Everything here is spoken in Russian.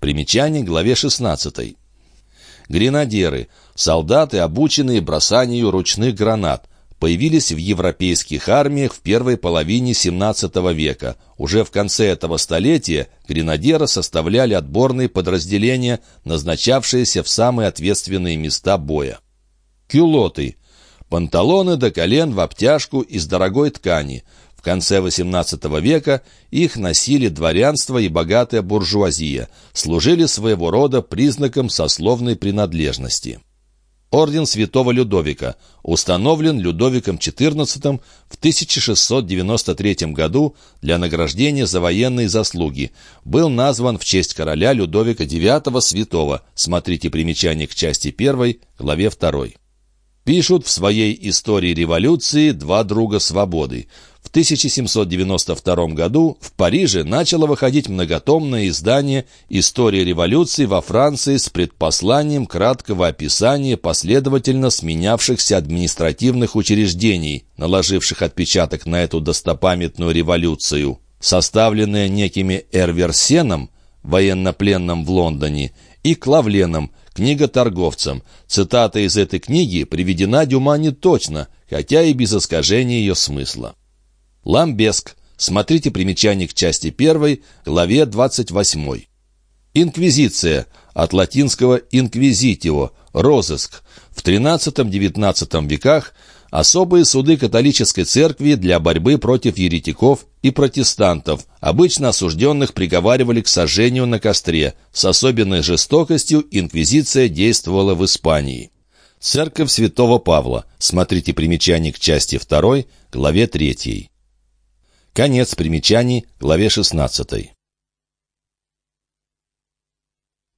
Примечание главе 16. Гренадеры – солдаты, обученные бросанию ручных гранат, появились в европейских армиях в первой половине XVII века. Уже в конце этого столетия гренадеры составляли отборные подразделения, назначавшиеся в самые ответственные места боя. Кюлоты – панталоны до колен в обтяжку из дорогой ткани. В конце XVIII века их носили дворянство и богатая буржуазия, служили своего рода признаком сословной принадлежности. Орден Святого Людовика установлен Людовиком XIV в 1693 году для награждения за военные заслуги. Был назван в честь короля Людовика IX Святого. Смотрите примечание к части 1, главе 2. Пишут в своей истории революции два друга свободы. В 1792 году в Париже начало выходить многотомное издание «История революции во Франции» с предпосланием краткого описания последовательно сменявшихся административных учреждений, наложивших отпечаток на эту достопамятную революцию, составленное некими Эрверсеном, военнопленным в Лондоне, и Клавленом, книготорговцем. Цитата из этой книги приведена Дюма не точно, хотя и без искажения ее смысла. Ламбеск. Смотрите примечание к части 1, главе 28. Инквизиция. От латинского «инквизитио» – розыск. В XIII-XIX веках особые суды католической церкви для борьбы против еретиков и протестантов, обычно осужденных приговаривали к сожжению на костре. С особенной жестокостью инквизиция действовала в Испании. Церковь святого Павла. Смотрите примечание к части 2, главе 3. Конец примечаний, главе 16.